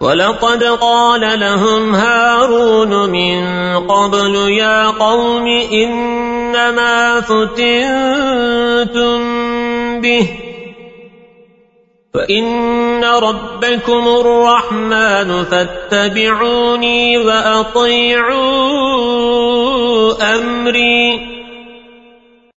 ولقد قال لهم هارون من قبل يا قوم إنما فتنتم به فإن ربكم الرحمن فاتبعوني وأطيعوا أمري